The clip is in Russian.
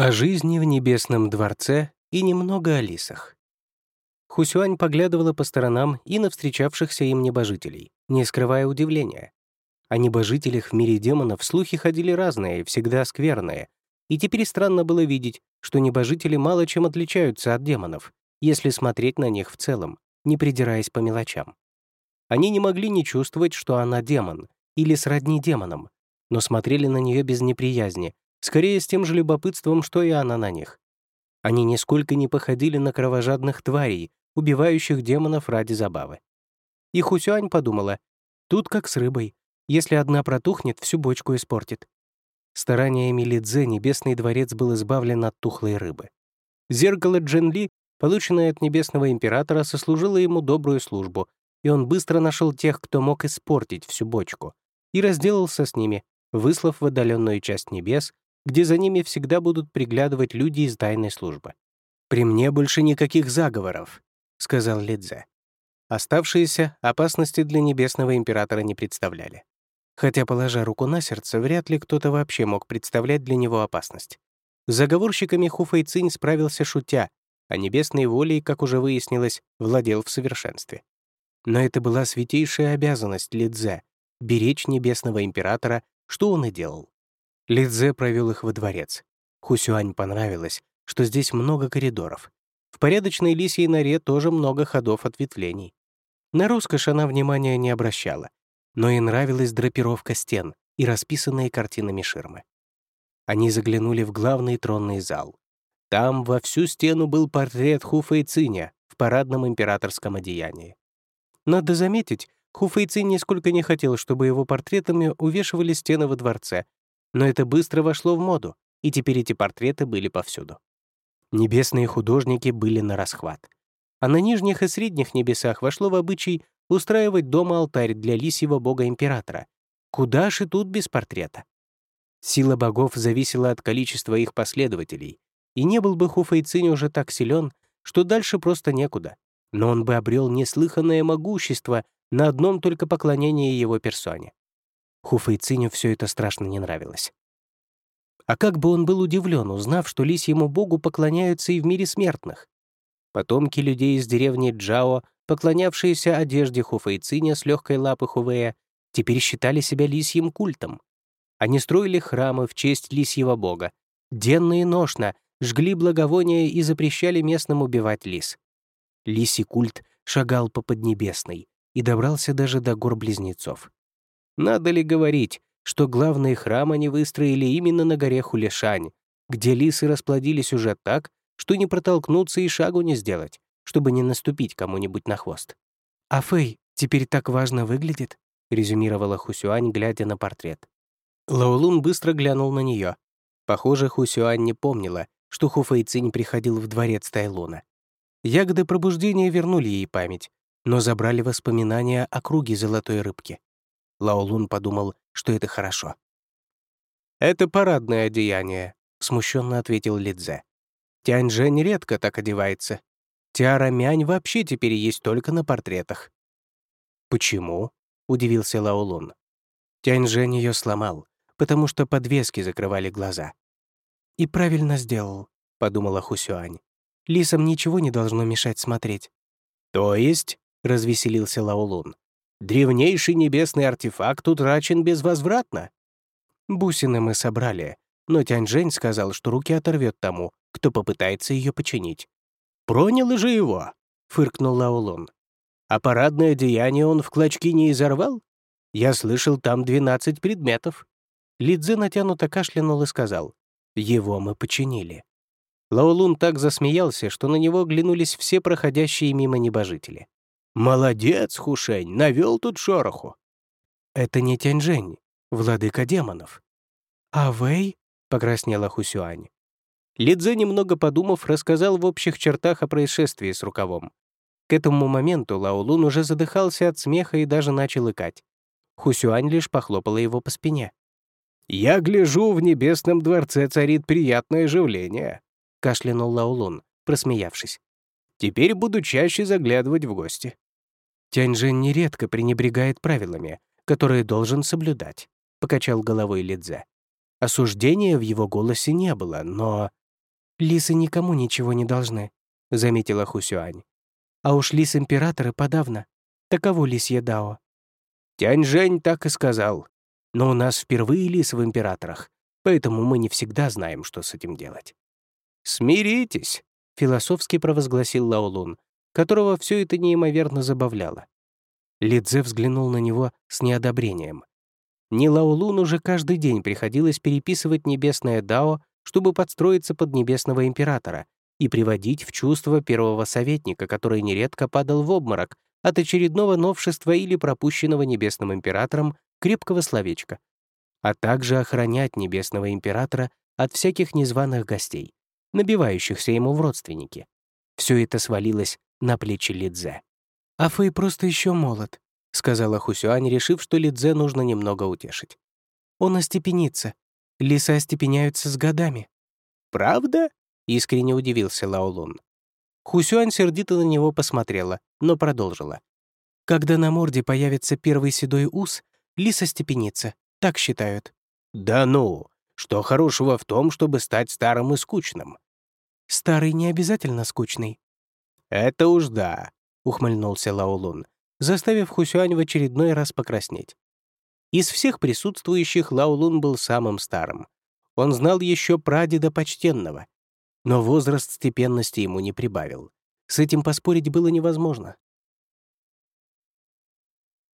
О жизни в небесном дворце и немного о лисах. Хусюань поглядывала по сторонам и на встречавшихся им небожителей, не скрывая удивления. О небожителях в мире демонов слухи ходили разные, всегда скверные, и теперь странно было видеть, что небожители мало чем отличаются от демонов, если смотреть на них в целом, не придираясь по мелочам. Они не могли не чувствовать, что она демон или сродни демонам, но смотрели на нее без неприязни, скорее с тем же любопытством, что и она на них. Они нисколько не походили на кровожадных тварей, убивающих демонов ради забавы. И Хусюань подумала, тут как с рыбой, если одна протухнет, всю бочку испортит. Стараниями Лидзе Небесный дворец был избавлен от тухлой рыбы. Зеркало Дженли, полученное от Небесного Императора, сослужило ему добрую службу, и он быстро нашел тех, кто мог испортить всю бочку, и разделался с ними, выслав в отдаленную часть небес, где за ними всегда будут приглядывать люди из тайной службы. «При мне больше никаких заговоров», — сказал Лидзе. Оставшиеся опасности для Небесного Императора не представляли. Хотя, положа руку на сердце, вряд ли кто-то вообще мог представлять для него опасность. С заговорщиками Хуфэйцинь справился шутя, а небесной волей, как уже выяснилось, владел в совершенстве. Но это была святейшая обязанность Лидзе — беречь Небесного Императора что он и делал. Лидзе провел их во дворец. Хусюань понравилось, что здесь много коридоров. В порядочной лисьей норе тоже много ходов ответвлений. На роскошь она внимания не обращала, но и нравилась драпировка стен и расписанные картинами ширмы. Они заглянули в главный тронный зал. Там во всю стену был портрет Хуфа и Циня в парадном императорском одеянии. Надо заметить, Хуфэйцин нисколько не хотел, чтобы его портретами увешивали стены во дворце, но это быстро вошло в моду, и теперь эти портреты были повсюду. Небесные художники были на расхват. А на нижних и средних небесах вошло в обычай устраивать дома алтарь для лисьего бога-императора. Куда ж и тут без портрета? Сила богов зависела от количества их последователей, и не был бы Хуфэйцин уже так силен, что дальше просто некуда. Но он бы обрел неслыханное могущество на одном только поклонении его персоне. Хуфэйциню все это страшно не нравилось. А как бы он был удивлен, узнав, что лисьему богу поклоняются и в мире смертных. Потомки людей из деревни Джао, поклонявшиеся одежде Хуфэйциня с легкой лапы Хувея, теперь считали себя лисьим культом. Они строили храмы в честь лисьего бога, денно и ношно жгли благовония и запрещали местным убивать лис. Лисий культ шагал по Поднебесной, и добрался даже до гор-близнецов. Надо ли говорить, что главные храмы они выстроили именно на горе Хулешань, где лисы расплодились уже так, что не протолкнуться и шагу не сделать, чтобы не наступить кому-нибудь на хвост. «А Фэй теперь так важно выглядит?» — резюмировала Хусюань, глядя на портрет. Лаолун быстро глянул на нее. Похоже, Хусюань не помнила, что Хуфэйцинь приходил в дворец Тайлуна. Ягоды пробуждения вернули ей память, но забрали воспоминания о круге золотой рыбки. Лаолун подумал, что это хорошо. «Это парадное одеяние», — смущенно ответил Лидзе. «Тяньжэнь редко так одевается. Тиара Мянь вообще теперь есть только на портретах». «Почему?» — удивился Лаолун. Тяньжэнь ее сломал, потому что подвески закрывали глаза. «И правильно сделал», — подумала Хусюань. «Лисам ничего не должно мешать смотреть». «То есть?» — развеселился Лаолун. «Древнейший небесный артефакт утрачен безвозвратно». Бусины мы собрали, но Тяньжэнь сказал, что руки оторвет тому, кто попытается ее починить. «Пронял же его!» — фыркнул Лаолун. «А парадное деяние он в клочки не изорвал? Я слышал, там двенадцать предметов». Лидзе натянуто кашлянул и сказал, «Его мы починили». Лаолун так засмеялся, что на него глянулись все проходящие мимо небожители. «Молодец, Хушень, навел тут шороху». «Это не Тяньжэнь, владыка демонов». «А Вэй?» — покраснела Хусюань. Лидзе, немного подумав, рассказал в общих чертах о происшествии с рукавом. К этому моменту Лаолун уже задыхался от смеха и даже начал икать. Хусюань лишь похлопала его по спине. «Я гляжу, в небесном дворце царит приятное оживление», — кашлянул Лаолун, просмеявшись. «Теперь буду чаще заглядывать в гости». Тяньжин нередко пренебрегает правилами, которые должен соблюдать, — покачал головой Лидзе. Осуждения в его голосе не было, но «Лисы никому ничего не должны», — заметила Хусюань. «А уж лис-императоры подавно. Таково лисье дао». Тянь-Жень так и сказал. Но у нас впервые лис в императорах, поэтому мы не всегда знаем, что с этим делать. «Смиритесь», — философски провозгласил Лаолун, которого все это неимоверно забавляло. Лидзе взглянул на него с неодобрением. Не Лаолун уже каждый день приходилось переписывать небесное Дао, чтобы подстроиться под небесного императора и приводить в чувство первого советника, который нередко падал в обморок от очередного новшества или пропущенного небесным императором крепкого словечка, а также охранять небесного императора от всяких незваных гостей, набивающихся ему в родственники. Все это свалилось на плечи Лидзе. «А Фэй просто еще молод», — сказала Хусюань, решив, что Лидзе нужно немного утешить. «Он остепенится. Лисы остепеняются с годами». «Правда?» — искренне удивился Лаолун. Хусюань сердито на него посмотрела, но продолжила. «Когда на морде появится первый седой ус, лис остепенится. Так считают». «Да ну! Что хорошего в том, чтобы стать старым и скучным?» «Старый не обязательно скучный». «Это уж да ухмыльнулся Лаолун, заставив Хусюань в очередной раз покраснеть. Из всех присутствующих Лаолун был самым старым. Он знал еще прадеда почтенного. Но возраст степенности ему не прибавил. С этим поспорить было невозможно.